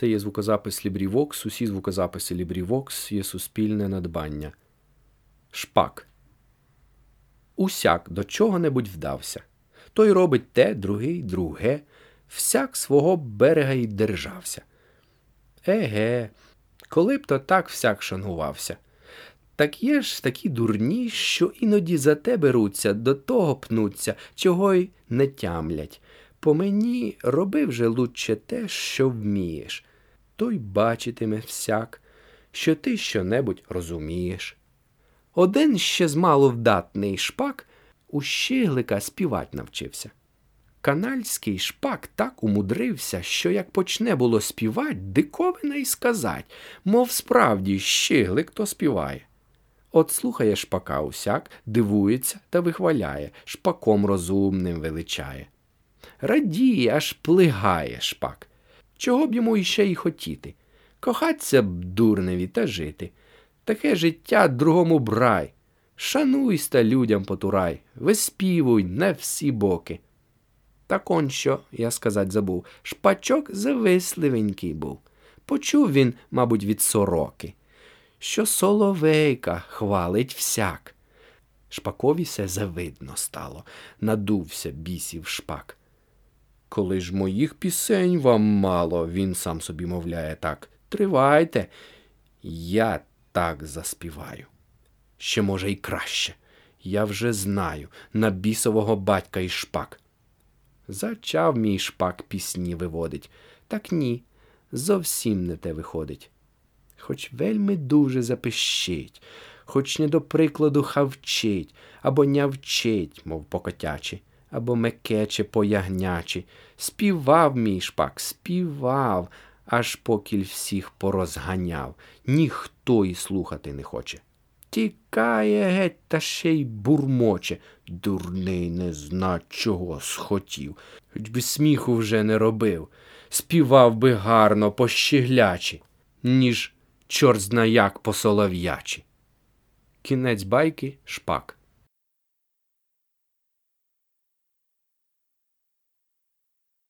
Це є звукозапис LibriVox, усі звукозаписи LibriVox є суспільне надбання. Шпак. Усяк до чого-небудь вдався. Той робить те, другий, друге, всяк свого берега й держався. Еге, коли б то так всяк шанувався. Так є ж такі дурні, що іноді за те беруться, до того пнуться, чого й не тямлять. По мені роби вже лучше те, що вмієш. Той бачитиме всяк, що ти щонебудь розумієш. Один ще змалу вдатний шпак у щиглика співать навчився. Канальський шпак так умудрився, що як почне було співать, диковина й сказать, мов справді щиглик то співає. От слухає шпака усяк, дивується та вихваляє, шпаком розумним величає. Радіє, аж плигає шпак. Чого б йому іще й хотіти? Кохаться б дурневі та жити. Таке життя другому брай. Шануйста людям потурай, виспівуй не всі боки. Так он що, я сказать забув, шпачок зависливенький був. Почув він, мабуть, від сороки, що соловейка хвалить всяк. Шпакові все завидно стало, надувся бісів шпак. Коли ж моїх пісень вам мало, він сам собі мовляє так. Тривайте, я так заспіваю. Ще, може, й краще. Я вже знаю на бісового батька і шпак. Зачав мій шпак пісні виводить. Так ні, зовсім не те виходить. Хоч вельми дуже запищить, хоч не до прикладу хавчить, або нявчить, мов покотячі, або мекече поягнячі. Співав мій шпак, співав, аж покіль всіх порозганяв. Ніхто й слухати не хоче. Тікає геть та ще й бурмоче. Дурний не зна, чого схотів. Хоч би сміху вже не робив. Співав би гарно пощеглячі, ніж чорт зна як по солов'ячі. Кінець байки шпак.